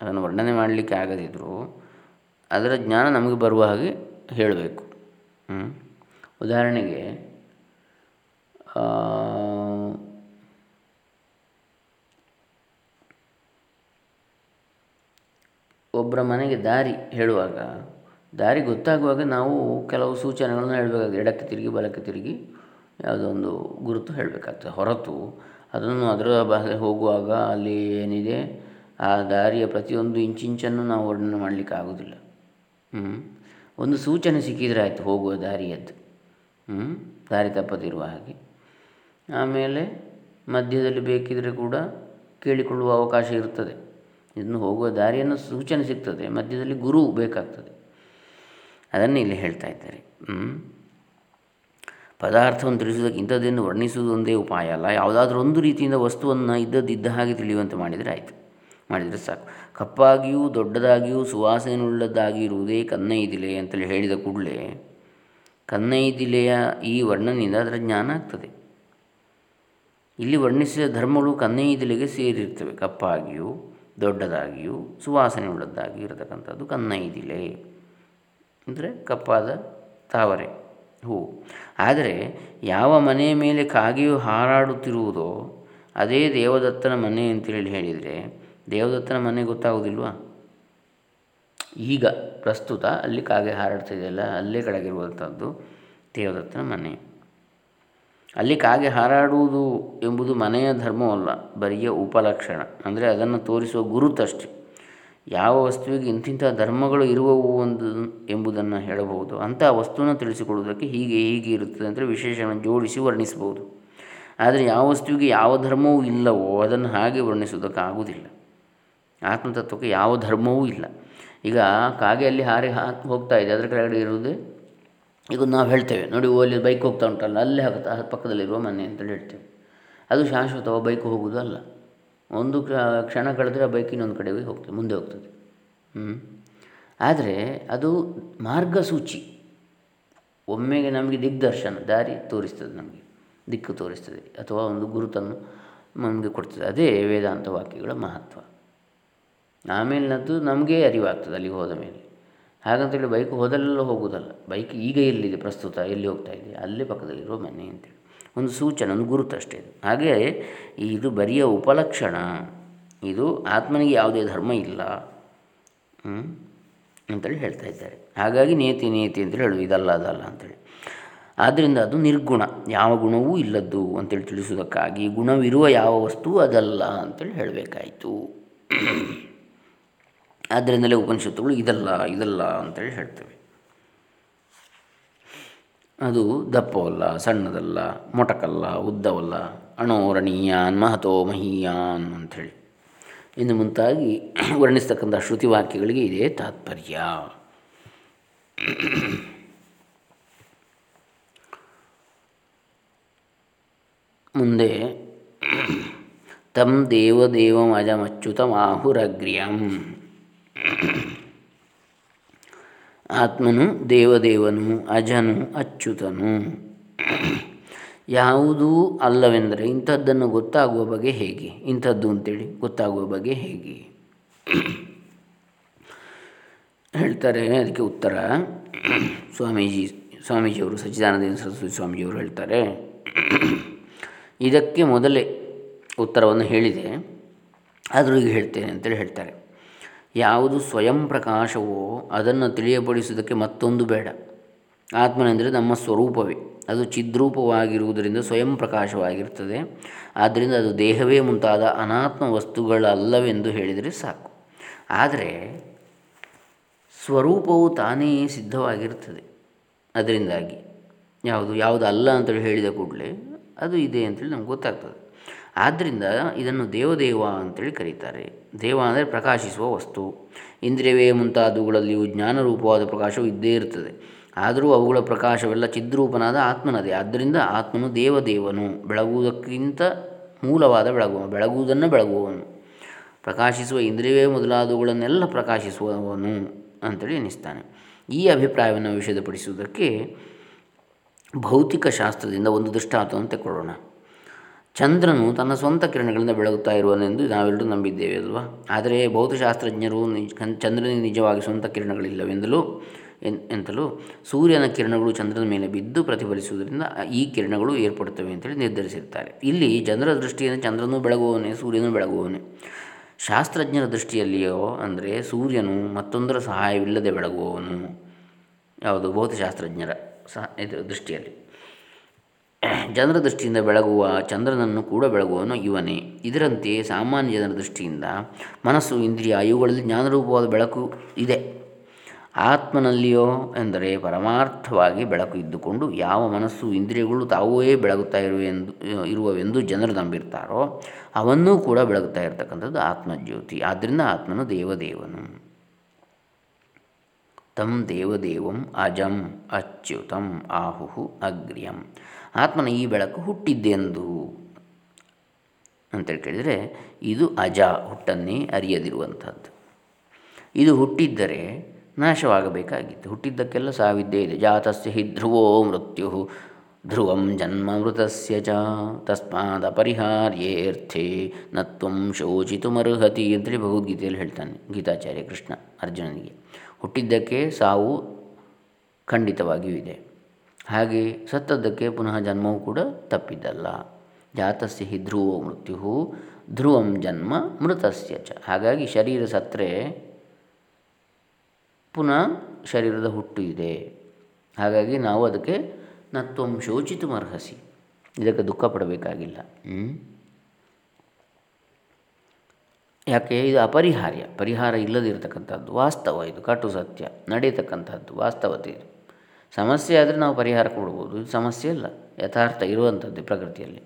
S1: ಅದನ್ನು ವರ್ಣನೆ ಮಾಡಲಿಕ್ಕೆ ಆಗದಿದ್ದರೂ ಅದರ ಜ್ಞಾನ ನಮಗೆ ಬರುವ ಹಾಗೆ ಹೇಳಬೇಕು. ಉದಾಹರಣೆಗೆ ಒಬ್ಬರ ಮನೆಗೆ ದಾರಿ ಹೇಳುವಾಗ ದಾರಿ ಗೊತ್ತಾಗುವಾಗ ನಾವು ಕೆಲವು ಸೂಚನೆಗಳನ್ನು ಹೇಳಬೇಕಾಗ್ತದೆ ಎಡಕ್ಕೆ ತಿರುಗಿ, ಬಲಕ್ಕೆ ತಿರುಗಿ ಯಾವುದೊಂದು ಗುರುತು ಹೇಳಬೇಕಾಗ್ತದೆ. ಹೊರತು ಅದನ್ನು ಅದರ ಭಾಷೆ ಹೋಗುವಾಗ ಅಲ್ಲಿ ಏನಿದೆ, ಆ ದಾರಿಯ ಪ್ರತಿಯೊಂದು ಇಂಚಿಂಚನ್ನು ನಾವು ವರ್ಣನೆ ಮಾಡಲಿಕ್ಕೆ ಆಗೋದಿಲ್ಲ. ಒಂದು ಸೂಚನೆ ಸಿಕ್ಕಿದರೆ ಆಯಿತು, ಹೋಗುವ ದಾರಿಯದ್ದು. ದಾರಿ ತಪ್ಪದಿರುವ ಹಾಗೆ. ಆಮೇಲೆ ಮಧ್ಯದಲ್ಲಿ ಬೇಕಿದ್ರೆ ಕೂಡ ಕೇಳಿಕೊಳ್ಳುವ ಅವಕಾಶ ಇರ್ತದೆ. ಇದನ್ನು ಹೋಗುವ ದಾರಿಯನ್ನು ಸೂಚನೆ ಸಿಗ್ತದೆ. ಮಧ್ಯದಲ್ಲಿ ಗುರು ಬೇಕಾಗ್ತದೆ. ಅದನ್ನು ಇಲ್ಲಿ ಹೇಳ್ತಾ ಇದ್ದಾರೆ. ಪದಾರ್ಥವನ್ನು ತಿಳಿಸುವುದಕ್ಕೆ ಇಂಥದ್ದನ್ನು ವರ್ಣಿಸುವುದು ಒಂದೇ ಉಪಾಯ ಅಲ್ಲ. ಯಾವುದಾದ್ರೂ ಒಂದು ರೀತಿಯಿಂದ ವಸ್ತುವನ್ನು ಇದ್ದದ್ದಿದ್ದ ಹಾಗೆ ತಿಳಿಯುವಂತೆ ಮಾಡಿದರೆ ಆಯಿತು. ಮಾಡಿದರೆ ಸಾಕು. ಕಪ್ಪಾಗಿಯೂ ದೊಡ್ಡದಾಗಿಯೂ ಸುವಾಸನೆಯುಳ್ಳದ್ದಾಗಿರುವುದೇ ಕನ್ನೈದಿಲೆ ಅಂತೇಳಿ ಹೇಳಿದ ಕೂಡಲೇ ಕನ್ನೈದಿಲೆಯ ಈ ವರ್ಣನೆಯಿಂದ ಅದರ ಜ್ಞಾನ ಆಗ್ತದೆ. ಇಲ್ಲಿ ವರ್ಣಿಸಿದ ಧರ್ಮಗಳು ಕನ್ನೈದಿಲೆಗೆ ಸೇರಿರ್ತವೆ. ಕಪ್ಪಾಗಿಯೂ ದೊಡ್ಡದಾಗಿಯೂ ಸುವಾಸನೆ ಉಳ್ಳದ್ದಾಗಿಯೂ ಇರತಕ್ಕಂಥದ್ದು ಕನ್ನೈದಿಲೆ. ಅಂದರೆ ಕಪ್ಪಾದ ತಾವರೆ, ಹೂ. ಆದರೆ ಯಾವ ಮನೆಯ ಮೇಲೆ ಕಾಗೆಯು ಹಾರಾಡುತ್ತಿರುವುದೋ, ಅದೇ ದೇವದತ್ತನ ಮನೆ ಅಂತೇಳಿ ಹೇಳಿದರೆ, ದೇವದತ್ತನ ಮನೆ ಗೊತ್ತಾಗೋದಿಲ್ವಾ ಈಗ ಪ್ರಸ್ತುತ ಅಲ್ಲಿ ಕಾಗೆ ಹಾರಾಡ್ತಿದೆಯಲ್ಲ ಅಲ್ಲೇ ಕೆಳಗಿರುವಂಥದ್ದು ದೇವದತ್ತನ ಮನೆ. ಅಲ್ಲಿ ಕಾಗೆ ಹಾರಾಡುವುದು ಎಂಬುದು ಮನೆಯ ಧರ್ಮವಲ್ಲ, ಬರಿಯ ಉಪಲಕ್ಷಣ. ಅಂದರೆ ಅದನ್ನು ತೋರಿಸುವ ಗುರುತಷ್ಟೆ. ಯಾವ ವಸ್ತುವಿಗೆ ಇಂತಿಂಥ ಧರ್ಮಗಳು ಇರುವವು ಒಂದು ಎಂಬುದನ್ನು ಹೇಳಬಹುದು. ಅಂಥ ವಸ್ತುವನ್ನು ತಿಳಿಸಿಕೊಡುವುದಕ್ಕೆ ಹೀಗೆ ಹೀಗೆ ಇರುತ್ತದೆ ಅಂದರೆ ವಿಶೇಷಣ ಜೋಡಿಸಿ ವರ್ಣಿಸಬಹುದು. ಆದರೆ ಯಾವ ವಸ್ತುವಿಗೆ ಯಾವ ಧರ್ಮವೂ ಇಲ್ಲವೋ ಅದನ್ನು ಹಾಗೆ ವರ್ಣಿಸುವುದಕ್ಕೆ ಆಗುವುದಿಲ್ಲ ಆತ್ಮತತ್ವಕ್ಕೆ ಯಾವ ಧರ್ಮವೂ ಇಲ್ಲ. ಈಗ ಕಾಗೆ ಅಲ್ಲಿ ಹಾರಿ ಹಾಕಿ ಹೋಗ್ತಾ ಇದೆ, ಅದರ ಕೆಳಗಡೆ ಇರುವುದೇ? ಈಗ ನಾವು ಹೇಳ್ತೇವೆ, ನೋಡಿ ಅಲ್ಲಿ ಬೈಕ್ ಹೋಗ್ತಾ ಉಂಟಲ್ಲ, ಅಲ್ಲೇ ಹಾಕುತ್ತಾ ಪಕ್ಕದಲ್ಲಿರುವ ಮನೆ ಅಂತೇಳಿ ಹೇಳ್ತೇವೆ. ಅದು ಶಾಶ್ವತವ ಬೈಕ್ ಹೋಗುವುದು ಅಲ್ಲ. ಒಂದು ಕ್ಷಣ ಕಳೆದ್ರೆ ಆ ಬೈಕ್ ಇನ್ನೊಂದು ಕಡೆಗೆ ಹೋಗ್ತದೆ, ಮುಂದೆ ಹೋಗ್ತದೆ. ಹ್ಞೂ ಆದರೆ ಅದು ಮಾರ್ಗಸೂಚಿ. ಒಮ್ಮೆಗೆ ನಮಗೆ ದಿಗ್ದರ್ಶನ, ದಾರಿ ತೋರಿಸ್ತದೆ ನಮಗೆ, ದಿಕ್ಕು ತೋರಿಸ್ತದೆ, ಅಥವಾ ಒಂದು ಗುರುತನ್ನು ನಮಗೆ ಕೊಡ್ತದೆ. ಅದೇ ವೇದಾಂತ ವಾಕ್ಯಗಳ ಮಹತ್ವ. ಆಮೇಲಿನದ್ದು ನಮಗೆ ಅರಿವಾಗ್ತದೆ ಅಲ್ಲಿ ಹೋದ ಮೇಲೆ. ಹಾಗಂತೇಳಿ ಬೈಕ್ ಹೋದಲ್ಲೆಲ್ಲ ಹೋಗೋದಲ್ಲ ಬೈಕ್ ಈಗ ಎಲ್ಲಿದೆ, ಪ್ರಸ್ತುತ ಎಲ್ಲಿ ಹೋಗ್ತಾ ಇದೆ, ಅಲ್ಲೇ ಪಕ್ಕದಲ್ಲಿರುವ ಮನೆ ಅಂತೇಳಿ ಒಂದು ಸೂಚನೆ, ಒಂದು ಗುರುತಷ್ಟೇ ಇದು. ಹಾಗೆ ಇದು ಬರಿಯ ಉಪಲಕ್ಷಣ. ಇದು ಆತ್ಮನಿಗೆ ಯಾವುದೇ ಧರ್ಮ ಇಲ್ಲ ಅಂತೇಳಿ ಹೇಳ್ತಾ ಇದ್ದಾರೆ. ಹಾಗಾಗಿ ನೇತಿ ನೇತಿ ಅಂತೇಳಿ ಹೇಳು ಇದಲ್ಲ, ಅದಲ್ಲ ಅಂತೇಳಿ. ಆದ್ದರಿಂದ ಅದು ನಿರ್ಗುಣ. ಯಾವ ಗುಣವೂ ಇಲ್ಲದ್ದು ಅಂತೇಳಿ ತಿಳಿಸುವುದಕ್ಕಾಗಿ ಗುಣವಿರುವ ಯಾವ ವಸ್ತು ಅದಲ್ಲ ಅಂತೇಳಿ ಹೇಳಬೇಕಾಯಿತು. ಆದ್ದರಿಂದಲೇ ಉಪನಿಷತ್ತುಗಳು ಇದಲ್ಲ ಇದಲ್ಲ ಅಂತೇಳಿ ಹೇಳ್ತೇವೆ. ಅದು ದಪ್ಪವಲ್ಲ, ಸಣ್ಣದಲ್ಲ, ಮೊಟಕಲ್ಲ, ಉದ್ದವಲ್ಲ, ಅಣೋರಣೀಯಾನ್, ಮಹತೋ ಮಹೀಯಾನ್ ಅಂಥೇಳಿ. ಇನ್ನು ಮುಂತಾಗಿ ವರ್ಣಿಸ್ತಕ್ಕಂಥ ಶ್ರುತಿವಾಕ್ಯಗಳಿಗೆ ಇದೇ ತಾತ್ಪರ್ಯ. ಮುಂದೆ, ತಂ ದೇವದೇವಮಜಮಚ್ಯುತಮಾಹುರಗ್ರ್ಯಂ ಆತ್ಮನು ದೇವದೇವನು, ಅಜನು, ಅಚ್ಯುತನು. ಯಾವುದೂ ಅಲ್ಲವೆಂದರೆ ಇಂಥದ್ದನ್ನು ಗೊತ್ತಾಗುವ ಬಗೆ ಹೇಗೆ? ಇಂಥದ್ದು ಅಂತೇಳಿ ಗೊತ್ತಾಗುವ ಬಗೆ ಹೇಗೆ? ಹೇಳ್ತಾರೆ, ಅದಕ್ಕೆ ಉತ್ತರ ಸ್ವಾಮೀಜಿ, ಸ್ವಾಮೀಜಿಯವರು, ಸಚ್ಚಿದಾನಂದ ಸರಸ್ವತಿ ಸ್ವಾಮೀಜಿಯವರು ಹೇಳ್ತಾರೆ. ಇದಕ್ಕೆ ಮೊದಲೇ ಉತ್ತರವನ್ನು ಹೇಳಿದೆ. ಆದರೂ ಈಗ ಹೇಳ್ತೇನೆ ಅಂತೇಳಿ ಹೇಳ್ತಾರೆ. ಯಾವುದು ಸ್ವಯಂ ಪ್ರಕಾಶವೋ ಅದನ್ನು ತಿಳಿಯಪಡಿಸುವುದಕ್ಕೆ ಮತ್ತೊಂದು ಬೇಡ. ಆತ್ಮನೆಂದರೆ ನಮ್ಮ ಸ್ವರೂಪವೇ. ಅದು ಚಿದ್ರೂಪವಾಗಿರುವುದರಿಂದ ಸ್ವಯಂ ಪ್ರಕಾಶವಾಗಿರ್ತದೆ ಆದ್ದರಿಂದ ಅದು ದೇಹವೇ ಮುಂತಾದ ಅನಾತ್ಮ ವಸ್ತುಗಳಲ್ಲವೆಂದು ಹೇಳಿದರೆ ಸಾಕು. ಆದರೆ ಸ್ವರೂಪವು ತಾನೇ ಸಿದ್ಧವಾಗಿರ್ತದೆ ಅದರಿಂದಾಗಿ ಯಾವುದು ಯಾವುದು ಅಲ್ಲ ಅಂತೇಳಿ ಹೇಳಿದ ಕೂಡಲೇ ಅದು ಇದೆ ಅಂತೇಳಿ ನಮ್ಗೆ ಗೊತ್ತಾಗ್ತದೆ. ಆದ್ದರಿಂದ ಇದನ್ನು ದೇವದೇವ ಅಂತೇಳಿ ಕರೀತಾರೆ. ದೇವ ಅಂದರೆ ಪ್ರಕಾಶಿಸುವ ವಸ್ತು. ಇಂದ್ರಿಯವೇ ಮುಂತಾದವುಗಳಲ್ಲಿಯೂ ಜ್ಞಾನರೂಪವಾದ ಪ್ರಕಾಶವು ಇದ್ದೇ ಇರ್ತದೆ ಆದರೂ ಅವುಗಳ ಪ್ರಕಾಶವೆಲ್ಲ ಚಿದ್ರೂಪನಾದ ಆತ್ಮನದೇ. ಆದ್ದರಿಂದ ಆತ್ಮನು ದೇವದೇವನು. ಬೆಳಗುವುದಕ್ಕಿಂತ ಮೂಲವಾದ ಬೆಳಗುವ ಬೆಳಗುವುದನ್ನು ಬೆಳಗುವವನು. ಪ್ರಕಾಶಿಸುವ ಇಂದ್ರಿಯವೇ ಮೊದಲಾದವುಗಳನ್ನೆಲ್ಲ ಪ್ರಕಾಶಿಸುವವನು ಅಂತೇಳಿ ಎನಿಸ್ತಾನೆ ಈ ಅಭಿಪ್ರಾಯವನ್ನು ವಿಷದಪಡಿಸುವುದಕ್ಕೆ ಭೌತಿಕ ಶಾಸ್ತ್ರದಿಂದ ಒಂದು ದೃಷ್ಟಾಂತವನ್ನು ತೆಕ್ಕೊಳ್ಳೋಣ. ಚಂದ್ರನು ತನ್ನ ಸ್ವಂತ ಕಿರಣಗಳಿಂದ ಬೆಳಗುತ್ತಾ ಇರುವನೆಂದು ನಾವೆಲ್ಲರೂ ನಂಬಿದ್ದೇವೆ ಅಲ್ವಾ? ಆದರೆ ಭೌತಶಾಸ್ತ್ರಜ್ಞರು ಚಂದ್ರನಿಗೆ ನಿಜವಾಗಿ ಸ್ವಂತ ಕಿರಣಗಳಿಲ್ಲವೆಂದಲೂ ಎಂತಲೂ ಸೂರ್ಯನ ಕಿರಣಗಳು ಚಂದ್ರನ ಮೇಲೆ ಬಿದ್ದು ಪ್ರತಿಫಲಿಸುವುದರಿಂದ ಈ ಕಿರಣಗಳು ಏರ್ಪಡುತ್ತವೆ ಅಂತೇಳಿ ನಿರ್ಧರಿಸಿರ್ತಾರೆ ಇಲ್ಲಿ ಜನರ ದೃಷ್ಟಿಯಿಂದ ಚಂದ್ರನು ಬೆಳಗುವವನೇ, ಸೂರ್ಯನು ಬೆಳಗುವವನೇ. ಶಾಸ್ತ್ರಜ್ಞರ ದೃಷ್ಟಿಯಲ್ಲಿಯೋ ಅಂದರೆ ಸೂರ್ಯನು ಮತ್ತೊಂದರ ಸಹಾಯವಿಲ್ಲದೆ ಬೆಳಗುವವನು. ಯಾವುದು ಭೌತಶಾಸ್ತ್ರಜ್ಞರ ಸಹ, ಇದು ದೃಷ್ಟಿಯಲ್ಲಿ. ಜನರ ದೃಷ್ಟಿಯಿಂದ ಬೆಳಗುವ ಚಂದ್ರನನ್ನು ಕೂಡ ಬೆಳಗುವನು ಇವನೇ. ಇದರಂತೆ ಸಾಮಾನ್ಯ ಜನರ ದೃಷ್ಟಿಯಿಂದ ಮನಸ್ಸು, ಇಂದ್ರಿಯ ಇವುಗಳಲ್ಲಿ ಜ್ಞಾನರೂಪವಾದ ಬೆಳಕು ಇದೆ. ಆತ್ಮನಲ್ಲಿಯೋ ಎಂದರೆ ಪರಮಾರ್ಥವಾಗಿ ಬೆಳಕು ಇದ್ದುಕೊಂಡು ಯಾವ ಮನಸ್ಸು, ಇಂದ್ರಿಯಗಳು ತಾವೇ ಬೆಳಗುತ್ತಾ ಇರುವೆಂದು ಇರುವವೆಂದು ಜನರು ನಂಬಿರ್ತಾರೋ, ಅವನ್ನೂ ಕೂಡ ಬೆಳಗುತ್ತಾ ಇರತಕ್ಕಂಥದ್ದು ಆತ್ಮಜ್ಯೋತಿ. ಆದ್ದರಿಂದ ಆತ್ಮನು ದೇವದೇವನು. ತಂ ದೇವದೇವಂ ಅಜಂ ಅಚ್ಯುತಂ ಆಹುಹು ಅಗ್ರ್ಯಂ. ಆತ್ಮನ ಈ ಬೆಳಕು ಹುಟ್ಟಿದ್ದೆಂದು ಅಂತೇಳಿ ಕೇಳಿದರೆ, ಇದು ಅಜ ಹುಟ್ಟನ್ನೇ ಅರಿಯದಿರುವಂಥದ್ದು. ಇದು ಹುಟ್ಟಿದ್ದರೆ ನಾಶವಾಗಬೇಕಾಗಿತ್ತು. ಹುಟ್ಟಿದ್ದಕ್ಕೆಲ್ಲ ಸಾವಿದ್ದೇ ಇದೆ. ಜಾತಸ್ಯ ಹಿ ಧ್ರುವೋ ಮೃತ್ಯು ಧ್ರುವಂ ಜನ್ಮ ಮೃತಸ್ಯ ಚ. ತಸ್ಮಾದ ಪರಿಹಾರ್ಯೇರ್ಥೆ ನತ್ವಂ ಶೋಚಿತುಮರ್ಹತಿ ಅಂತೇಳಿ ಭಗವದ್ಗೀತೆಯಲ್ಲಿ ಹೇಳ್ತಾನೆ ಗೀತಾಚಾರ್ಯ ಕೃಷ್ಣ ಅರ್ಜುನನಿಗೆ. ಹುಟ್ಟಿದ್ದಕ್ಕೆ ಸಾವು ಖಂಡಿತವಾಗಿಯೂ ಇದೆ. ಹಾಗೆ ಸತ್ತದ್ದಕ್ಕೆ ಪುನಃ ಜನ್ಮವೂ ಕೂಡ ತಪ್ಪಿದ್ದಲ್ಲ. ಜಾತಸ್ಯ ಹಿ ಧ್ರುವ ಮೃತ್ಯು ಧ್ರುವಂ ಜನ್ಮ ಮೃತಸ್ಯ ಚ. ಹಾಗಾಗಿ ಶರೀರ ಸತ್ತರೆ ಪುನಃ ಶರೀರದ ಹುಟ್ಟು ಇದೆ. ಹಾಗಾಗಿ ನಾವು ಅದಕ್ಕೆ ನತ್ವಂ ಶೋಚಿತು ಅರ್ಹಸಿ. ಇದಕ್ಕೆ ದುಃಖ ಪಡಬೇಕಾಗಿಲ್ಲ. ಯಾಕೆ? ಇದು ಅಪರಿಹಾರ್ಯ. ಪರಿಹಾರ ಇಲ್ಲದಿರತಕ್ಕಂಥದ್ದು ವಾಸ್ತವ. ಇದು ಕಟು ಸತ್ಯ ನಡೆಯತಕ್ಕಂಥದ್ದು ವಾಸ್ತವತೆ ಇದು. ಸಮಸ್ಯೆ ಆದರೆ ನಾವು ಪರಿಹಾರ ಕೊಡ್ಬೋದು. ಇದು ಸಮಸ್ಯೆ ಇಲ್ಲ ಯಥಾರ್ಥ ಇರುವಂಥದ್ದು ಪ್ರಕೃತಿಯಲ್ಲಿ.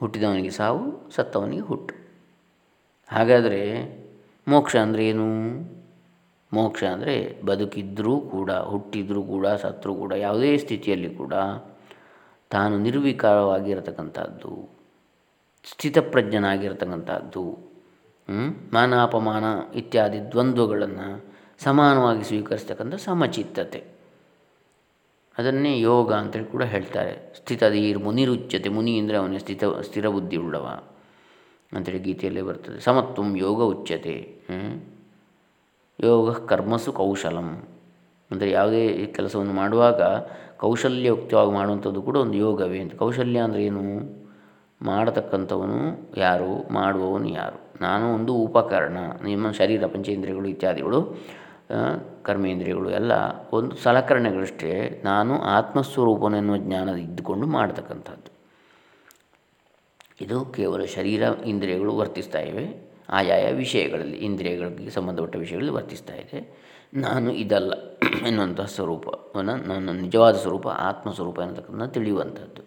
S1: ಹುಟ್ಟಿದವನಿಗೆ ಸಾವು, ಸತ್ತವನಿಗೆ ಹುಟ್ಟು. ಹಾಗಾದರೆ ಮೋಕ್ಷ ಅಂದರೆ ಏನು? ಮೋಕ್ಷ ಅಂದರೆ ಬದುಕಿದ್ದರೂ ಕೂಡ, ಹುಟ್ಟಿದ್ರೂ ಕೂಡ, ಸತ್ತರೂ ಕೂಡ, ಯಾವುದೇ ಸ್ಥಿತಿಯಲ್ಲಿ ಕೂಡ ತಾನು ನಿರ್ವಿಕಾರವಾಗಿರತಕ್ಕಂಥದ್ದು. ಸ್ಥಿತಪ್ರಜ್ಞನಾಗಿರ್ತಕ್ಕಂಥದ್ದು. ಮಾನ ಅಪಮಾನ ಇತ್ಯಾದಿ ದ್ವಂದ್ವಗಳನ್ನು ಸಮಾನವಾಗಿ ಸ್ವೀಕರಿಸ್ತಕ್ಕಂಥ ಸಮಚಿತ್ತತೆ. ಅದನ್ನೇ ಯೋಗ ಅಂತೇಳಿ ಕೂಡ ಹೇಳ್ತಾರೆ. ಸ್ಥಿತದೀರ್ ಮುನಿರುಚ್ಯತೆ ಮುನಿ ಅಂದರೆ ಅವನೇ ಸ್ಥಿತ, ಸ್ಥಿರ ಬುದ್ಧಿ ಉಳ್ಳವ ಅಂತೇಳಿ ಗೀತೆಯಲ್ಲೇ ಬರ್ತದೆ. ಸಮತ್ವಂ ಯೋಗ ಉಚ್ಯತೆ ಯೋಗ ಕರ್ಮಸು ಕೌಶಲಂ. ಅಂದರೆ ಯಾವುದೇ ಕೆಲಸವನ್ನು ಮಾಡುವಾಗ ಕೌಶಲ್ಯಯುಕ್ತವಾಗಿ ಮಾಡುವಂಥದ್ದು ಕೂಡ ಒಂದು ಯೋಗವೇ ಅಂತ. ಕೌಶಲ್ಯ ಅಂದರೆ ಏನು? ಮಾಡತಕ್ಕಂಥವನು ಯಾರು? ಮಾಡುವವನು ಯಾರು? ನಾನು ಒಂದು ಉಪಕರಣ, ನಿಮ್ಮ ಶರೀರ, ಪಂಚೇಂದ್ರಿಯಗಳು ಇತ್ಯಾದಿಗಳು ಕರ್ಮೇಂದ್ರಿಯಗಳು ಎಲ್ಲ ಒಂದು ಸಲಕರಣೆಗಳಷ್ಟೇ. ನಾನು ಆತ್ಮಸ್ವರೂಪನೆನ್ನುವ ಜ್ಞಾನ ಇದ್ದುಕೊಂಡು ಮಾಡತಕ್ಕಂಥದ್ದು. ಇದು ಕೇವಲ ಶರೀರ ಇಂದ್ರಿಯಗಳು ವರ್ತಿಸ್ತಾ ಇವೆ. ಆಯಾಯ ವಿಷಯಗಳಲ್ಲಿ, ಇಂದ್ರಿಯಗಳಿಗೆ ಸಂಬಂಧಪಟ್ಟ ವಿಷಯಗಳಲ್ಲಿ ವರ್ತಿಸ್ತಾ ಇದೆ. ನಾನು ಇದಲ್ಲ ಎನ್ನುವಂತಹ ಸ್ವರೂಪವನ್ನು, ನನ್ನ ನಿಜವಾದ ಸ್ವರೂಪ ಆತ್ಮಸ್ವರೂಪ ಎನ್ನತಕ್ಕಂಥ ತಿಳಿಯುವಂಥದ್ದು.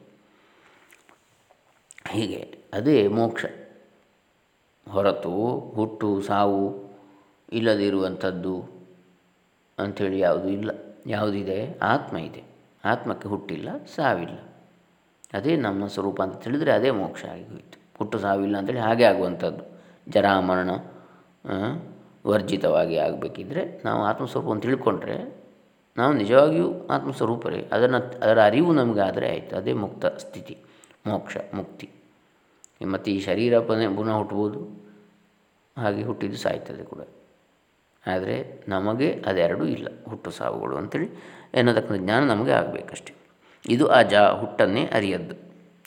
S1: ಹೀಗೆ ಅದೇ ಮೋಕ್ಷ. ಹೊರತು ಹುಟ್ಟು, ಸಾವು ಇಲ್ಲದಿರುವಂಥದ್ದು ಅಂಥೇಳಿ ಯಾವುದು ಇಲ್ಲ, ಯಾವುದಿದೆ? ಆತ್ಮ ಇದೆ. ಆತ್ಮಕ್ಕೆ ಹುಟ್ಟಿಲ್ಲ, ಸಾವಿಲ್ಲ. ಅದೇ ನಮ್ಮ ಸ್ವರೂಪ ಅಂತ ತಿಳಿದರೆ ಅದೇ ಮೋಕ್ಷ ಆಗಿ ಹೋಯಿತು. ಹುಟ್ಟು, ಸಾವಿಲ್ಲ ಅಂತೇಳಿ ಹಾಗೆ ಆಗುವಂಥದ್ದು. ಜರಾಮರಣ ವರ್ಜಿತವಾಗಿ ಆಗಬೇಕಿದ್ರೆ ನಾವು ಆತ್ಮಸ್ವರೂಪವನ್ನು ತಿಳ್ಕೊಂಡ್ರೆ ನಾವು ನಿಜವಾಗಿಯೂ ಆತ್ಮಸ್ವರೂಪರೇ. ಅದನ್ನು, ಅದರ ಅರಿವು ನಮಗಾದರೆ ಆಯಿತು. ಅದೇ ಮುಕ್ತ ಸ್ಥಿತಿ, ಮೋಕ್ಷ, ಮುಕ್ತಿ. ಮತ್ತು ಈ ಶರೀರ ಪುನಃ ಹುಟ್ಬೋದು ಹಾಗೆ ಹುಟ್ಟಿದ್ದು ಸಾಯ್ತದೆ ಕೂಡ. ಆದರೆ ನಮಗೆ ಅದೆರಡೂ ಇಲ್ಲ. ಹುಟ್ಟು ಸಾವುಗಳು ಅಂಥೇಳಿ ಎನ್ನತಕ್ಕಂಥ ಜ್ಞಾನ ನಮಗೆ ಆಗಬೇಕಷ್ಟೆ. ಇದು ಆ ಜಾ ಹುಟ್ಟನ್ನೇ ಅರಿಯದ್ದು.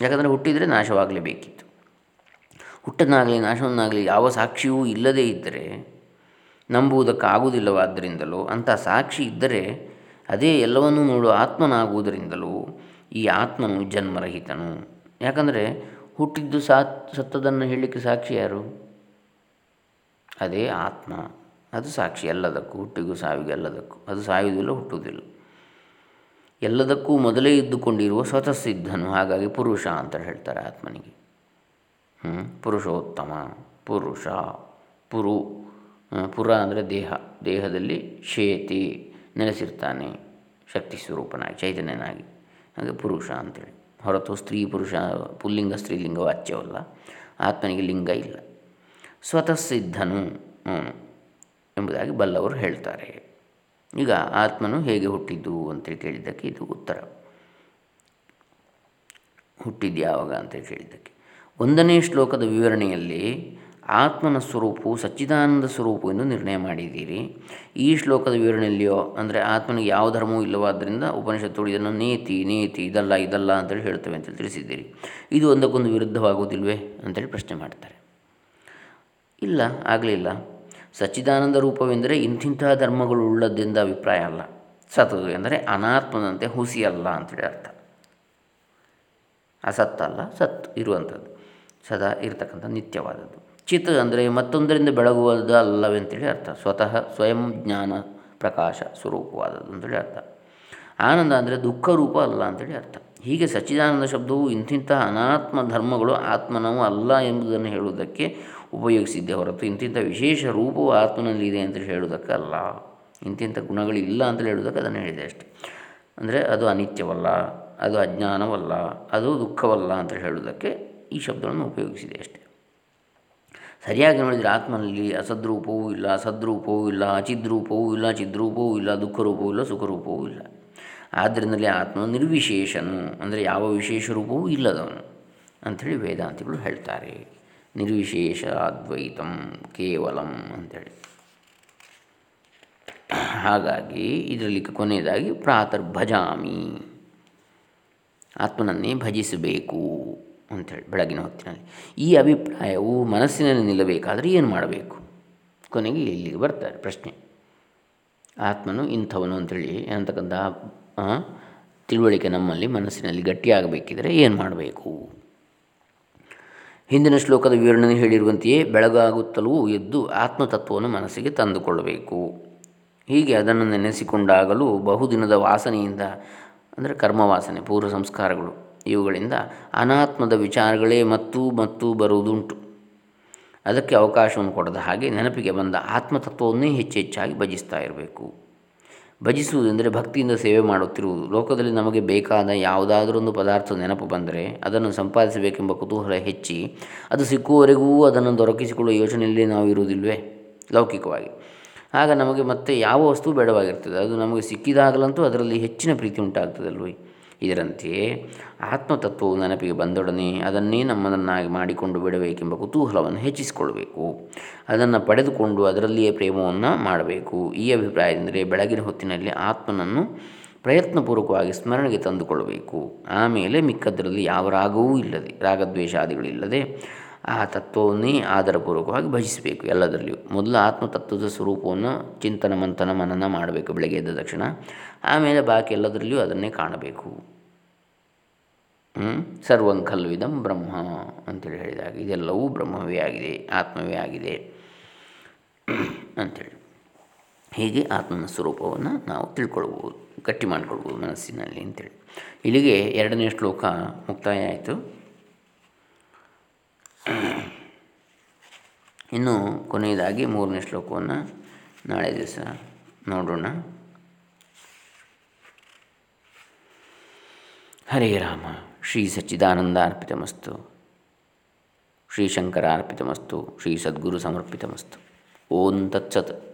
S1: ಯಾಕಂದರೆ ಹುಟ್ಟಿದರೆ ನಾಶವಾಗಲೇಬೇಕಿತ್ತು ಹುಟ್ಟನ್ನಾಗಲಿ, ನಾಶವನ್ನಾಗಲಿ ಯಾವ ಸಾಕ್ಷಿಯೂ ಇಲ್ಲದೇ ಇದ್ದರೆ, ನಂಬುವುದಕ್ಕಾಗುವುದಿಲ್ಲವಾದ್ದರಿಂದಲೋ, ಅಂಥ ಸಾಕ್ಷಿ ಇದ್ದರೆ ಅದೇ ಎಲ್ಲವನ್ನೂ ನೋಡುವ ಆತ್ಮನಾಗುವುದರಿಂದಲೂ, ಈ ಆತ್ಮನು ಜನ್ಮರಹಿತನು. ಯಾಕಂದರೆ ಹುಟ್ಟಿದ್ದು ಸಾತ್ ಸತ್ತದನ್ನು ಹೇಳಲಿಕ್ಕೆ ಸಾಕ್ಷಿ ಯಾರು? ಅದೇ ಆತ್ಮ. ಅದು ಸಾಕ್ಷಿ ಎಲ್ಲದಕ್ಕೂ, ಹುಟ್ಟಿಗೂ ಸಾವಿಗೆ ಎಲ್ಲದಕ್ಕೂ. ಅದು ಸಾಯುವುದಿಲ್ಲ, ಹುಟ್ಟುವುದಿಲ್ಲ. ಎಲ್ಲದಕ್ಕೂ ಮೊದಲೇ ಇದ್ದುಕೊಂಡಿರುವ ಸ್ವತಃ ಸಿದ್ಧನು ಹಾಗಾಗಿ ಪುರುಷ ಅಂತ ಹೇಳ್ತಾರೆ ಆತ್ಮನಿಗೆ. ಹ್ಞೂ ಪುರುಷೋತ್ತಮ, ಪುರುಷ, ಪುರು ಪುರ ಅಂದರೆ ದೇಹ. ದೇಹದಲ್ಲಿ ಶೇತಿ ನೆಲೆಸಿರ್ತಾನೆ, ಶಕ್ತಿ ಸ್ವರೂಪನಾಗಿ, ಚೈತನ್ಯನಾಗಿ. ಹಾಗೆ ಪುರುಷ ಅಂತೇಳಿ. ಹೊರತು ಸ್ತ್ರೀ ಪುರುಷ, ಪುಲ್ಲಿಂಗ ಸ್ತ್ರೀಲಿಂಗ ವಾಚ್ಯವಲ್ಲ ಆತ್ಮನಿಗೆ ಲಿಂಗ ಇಲ್ಲ. ಸ್ವತಃ ಸಿದ್ಧನು ಎಂಬುದಾಗಿ ಬಲ್ಲವರು ಹೇಳ್ತಾರೆ. ಈಗ ಆತ್ಮನು ಹೇಗೆ ಹುಟ್ಟಿದ್ದು ಅಂತೇಳಿ ಕೇಳಿದ್ದಕ್ಕೆ ಇದು ಉತ್ತರ. ಹುಟ್ಟಿದ್ದು ಯಾವಾಗ ಅಂತೇಳಿ ಕೇಳಿದ್ದಕ್ಕೆ. ಒಂದನೇ ಶ್ಲೋಕದ ವಿವರಣೆಯಲ್ಲಿ ಆತ್ಮನ ಸ್ವರೂಪವು ಸಚ್ಚಿದಾನಂದ ಸ್ವರೂಪವೆಂದು ನಿರ್ಣಯ ಮಾಡಿದ್ದೀರಿ. ಈ ಶ್ಲೋಕದ ವಿವರಣೆಯಲ್ಲಿಯೋ, ಅಂದರೆ ಆತ್ಮನಿಗೆ ಯಾವ ಧರ್ಮವೂ ಇಲ್ಲವಾದ್ದರಿಂದ ಉಪನಿಷತ್ತುಗಳು ಇದನ್ನು ನೇತಿ ನೇತಿ, ಇದಲ್ಲ ಇದಲ್ಲ ಅಂತೇಳಿ ಹೇಳ್ತವೆ ಅಂತೇಳಿ ತಿಳಿಸಿದ್ದೀರಿ. ಇದು ಒಂದಕ್ಕೊಂದು ವಿರುದ್ಧವಾಗುವುದಿಲ್ವೇ ಅಂತೇಳಿ ಪ್ರಶ್ನೆ ಮಾಡ್ತಾರೆ. ಇಲ್ಲ, ಆಗಲಿಲ್ಲ. ಸಚ್ಚಿದಾನಂದ ರೂಪವೆಂದರೆ ಇಂತಿಂತಹ ಧರ್ಮಗಳು ಉಳ್ಳದ್ದೆಂದ ಅಭಿಪ್ರಾಯ ಅಲ್ಲ. ಸತ್ ಎಂದರೆ ಅನಾತ್ಮದಂತೆ ಹುಸಿಯಲ್ಲ ಅಂತೇಳಿ ಅರ್ಥ. ಅಸತ್ತಲ್ಲ ಸತ್ ಇರುವಂಥದ್ದು. ಸದಾ ಇರತಕ್ಕಂಥ ನಿತ್ಯವಾದದ್ದು. ಚಿತ್ ಅಂದರೆ ಮತ್ತೊಂದರಿಂದ ಬೆಳಗುವುದು ಅಲ್ಲವೆಂತೇಳಿ ಅರ್ಥ. ಸ್ವತಃ ಸ್ವಯಂ ಜ್ಞಾನ ಪ್ರಕಾಶ ಸ್ವರೂಪವಾದದ್ದು ಅಂತೇಳಿ ಅರ್ಥ. ಆನಂದ ಅಂದರೆ ದುಃಖ ರೂಪ ಅಲ್ಲ ಅಂತೇಳಿ ಅರ್ಥ. ಹೀಗೆ ಸಚ್ಚಿದಾನಂದ ಶಬ್ದವು ಇಂತಿಂತಹ ಅನಾತ್ಮ ಧರ್ಮಗಳು ಆತ್ಮನವು ಅಲ್ಲ ಎಂಬುದನ್ನು ಹೇಳುವುದಕ್ಕೆ ಉಪಯೋಗಿಸಿದ್ದೆ ಹೊರತು ಇಂತಿಂಥ ವಿಶೇಷ ರೂಪವು ಆತ್ಮನಲ್ಲಿದೆ ಅಂತ ಹೇಳುವುದಕ್ಕಲ್ಲ. ಇಂತಿಂಥ ಗುಣಗಳಿಲ್ಲ ಅಂತ ಹೇಳುವುದಕ್ಕೆ ಅದನ್ನು ಹೇಳಿದೆ ಅಷ್ಟೆ. ಅಂದರೆ ಅದು ಅನಿತ್ಯವಲ್ಲ, ಅದು ಅಜ್ಞಾನವಲ್ಲ, ಅದು ದುಃಖವಲ್ಲ ಅಂತ ಹೇಳುವುದಕ್ಕೆ ಈ ಶಬ್ದಗಳನ್ನು ಉಪಯೋಗಿಸಿದೆ ಅಷ್ಟೆ. ಸರಿಯಾಗಿ ನೋಡಿದರೆ ಆತ್ಮನಲ್ಲಿ ಅಸದ್ರೂಪವೂ ಇಲ್ಲ ಸದ್ರೂಪವೂ ಇಲ್ಲ, ಅಚಿದ್ರೂಪವೂ ಇಲ್ಲ, ಚಿದ್ರೂಪವೂ ಇಲ್ಲ, ದುಃಖರೂಪವೂ ಇಲ್ಲ, ಸುಖರೂಪವೂ ಇಲ್ಲ. ಆದ್ದರಿಂದಲೇ ಆತ್ಮ ನಿರ್ವಿಶೇಷನು, ಅಂದರೆ ಯಾವ ವಿಶೇಷ ರೂಪವೂ ಇಲ್ಲದವನು ಅಂಥೇಳಿ ವೇದಾಂತಿಗಳು ಹೇಳ್ತಾರೆ. ನಿರ್ವಿಶೇಷ ಅದ್ವೈತಂ ಕೇವಲಂ ಅಂಥೇಳಿ ಹಾಗಾಗಿ ಇದರಲ್ಲಿ ಕೊನೆಯದಾಗಿ ಪ್ರಾತರ್ಭಜಾಮಿ ಆತ್ಮನನ್ನೇ ಭಜಿಸಬೇಕು ಅಂಥೇಳಿ ಬೆಳಗಿನ ಹೊತ್ತಿನಲ್ಲಿ. ಈ ಅಭಿಪ್ರಾಯವು ಮನಸ್ಸಿನಲ್ಲಿ ನಿಲ್ಲಬೇಕಾದರೆ ಏನು ಮಾಡಬೇಕು? ಕೊನೆಗೆ ಇಲ್ಲಿಗೆ ಬರ್ತಾರೆ ಪ್ರಶ್ನೆ. ಆತ್ಮನು ಇಂಥವನು ಅಂಥೇಳಿ ಅಂತಕ್ಕಂಥ ತಿಳುವಳಿಕೆ ನಮ್ಮಲ್ಲಿ ಮನಸ್ಸಿನಲ್ಲಿ ಗಟ್ಟಿಯಾಗಬೇಕಿದ್ರೆ ಏನು ಮಾಡಬೇಕು? ಹಿಂದಿನ ಶ್ಲೋಕದ ವಿವರಣೆ ಹೇಳಿರುವಂತೆಯೇ ಬೆಳಗಾಗುತ್ತಲೂ ಎದ್ದು ಆತ್ಮತತ್ವವನ್ನು ಮನಸ್ಸಿಗೆ ತಂದುಕೊಳ್ಳಬೇಕು. ಹೀಗೆ ಅದನ್ನು ನೆನೆಸಿಕೊಂಡಾಗಲೂ ಬಹುದಿನದ ವಾಸನೆಯಿಂದ, ಅಂದರೆ ಕರ್ಮವಾಸನೆ, ಪೂರ್ವ ಸಂಸ್ಕಾರಗಳು, ಇವುಗಳಿಂದ ಅನಾತ್ಮದ ವಿಚಾರಗಳೇ ಮತ್ತೂ ಮತ್ತೂ ಬರುವುದುಂಟು. ಅದಕ್ಕೆ ಅವಕಾಶವನ್ನು ಕೊಡದ ಹಾಗೆ ನೆನಪಿಗೆ ಬಂದ ಆತ್ಮತತ್ವವನ್ನೇ ಹೆಚ್ಚು ಹೆಚ್ಚಾಗಿ ಭಜಿಸ್ತಾ ಇರಬೇಕು. ಭಜಿಸುವುದೆಂದರೆ ಭಕ್ತಿಯಿಂದ ಸೇವೆ ಮಾಡುತ್ತಿರುವುದು. ಲೋಕದಲ್ಲಿ ನಮಗೆ ಬೇಕಾದ ಯಾವುದಾದ್ರೊಂದು ಪದಾರ್ಥ ನೆನಪು ಬಂದರೆ ಅದನ್ನು ಸಂಪಾದಿಸಬೇಕೆಂಬ ಕುತೂಹಲ ಹೆಚ್ಚಿ ಅದು ಸಿಕ್ಕುವವರೆಗೂ ಅದನ್ನು ದೊರಕಿಸಿಕೊಳ್ಳುವ ಯೋಚನೆಯಲ್ಲಿ ನಾವು ಇರುವುದಿಲ್ವೇ ಲೌಕಿಕವಾಗಿ. ಆಗ ನಮಗೆ ಮತ್ತೆ ಯಾವ ವಸ್ತು ಬೇಡವಾಗಿರ್ತದೆ? ಅದು ನಮಗೆ ಸಿಕ್ಕಿದಾಗಲಂತೂ ಅದರಲ್ಲಿ ಹೆಚ್ಚಿನ ಪ್ರೀತಿ ಉಂಟಾಗ್ತದಲ್ವೇ? ಇದರಂತೆಯೇ ಆತ್ಮತತ್ವವು ನೆನಪಿಗೆ ಬಂದೊಡನೆ ಅದನ್ನೇ ನಮ್ಮದನ್ನಾಗಿ ಮಾಡಿಕೊಂಡು ಬಿಡಬೇಕೆಂಬ ಕುತೂಹಲವನ್ನು ಹೆಚ್ಚಿಸಿಕೊಳ್ಳಬೇಕು. ಅದನ್ನು ಪಡೆದುಕೊಂಡು ಅದರಲ್ಲಿಯೇ ಪ್ರೇಮವನ್ನು ಮಾಡಬೇಕು. ಈ ಅಭಿಪ್ರಾಯದಿಂದರೆ ಬೆಳಗಿನ ಹೊತ್ತಿನಲ್ಲಿ ಆತ್ಮನನ್ನು ಪ್ರಯತ್ನಪೂರ್ವಕವಾಗಿ ಸ್ಮರಣೆಗೆ ತಂದುಕೊಳ್ಳಬೇಕು. ಆಮೇಲೆ ಮಿಕ್ಕದರಲ್ಲಿ ಯಾವ ರಾಗವೂ ಇಲ್ಲದೆ ರಾಗದ್ವೇಷಾದಿಗಳಿಲ್ಲದೆ ಆ ತತ್ವವನ್ನೇ ಆಧಾರಪೂರ್ವಕವಾಗಿ ಭಜಿಸಬೇಕು ಎಲ್ಲದರಲ್ಲಿಯೂ. ಮೊದಲು ಆತ್ಮತತ್ವದ ಸ್ವರೂಪವನ್ನು ಚಿಂತನ, ಮಂಥನ, ಮನನ ಮಾಡಬೇಕು ಬೆಳಗ್ಗೆ ಎದ್ದ ತಕ್ಷಣ. ಆಮೇಲೆ ಬಾಕಿ ಎಲ್ಲದರಲ್ಲಿಯೂ ಅದನ್ನೇ ಕಾಣಬೇಕು. ಸರ್ವಂ ಖಲ್ವಿದಂ ಬ್ರಹ್ಮ ಅಂತೇಳಿ ಹೇಳಿದಾಗ ಇದೆಲ್ಲವೂ ಬ್ರಹ್ಮವೇ ಆಗಿದೆ, ಆತ್ಮವೇ ಆಗಿದೆ ಅಂಥೇಳಿ ಹೀಗೆ ಆತ್ಮನ ಸ್ವರೂಪವನ್ನು ನಾವು ತಿಳ್ಕೊಳ್ಬೋದು, ಗಟ್ಟಿ ಮಾಡಿಕೊಳ್ಬೋದು ಮನಸ್ಸಿನಲ್ಲಿ ಅಂತೇಳಿ. ಇಲ್ಲಿಗೆ ಎರಡನೇ ಶ್ಲೋಕ ಮುಕ್ತಾಯ ಆಯಿತು. ಇನ್ನು ಕೊನೆಯದಾಗಿ ಮೂರನೇ ಶ್ಲೋಕವನ್ನು ನಾಳೆ ದಿವಸ ನೋಡೋಣ. ಹರೇ ರಾಮ, ಶ್ರೀ ಸಚ್ಚಿದಾನಂದಾರ್ಪಿತಮಸ್ತು ಶ್ರೀ ಶಂಕರಾರ್ಪಿತಮಸ್ತು, ಶ್ರೀ ಸದ್ಗುರು ಸಮರ್ಪಿತಮಸ್ತು. ಓಂ ತತ್ಸತ್.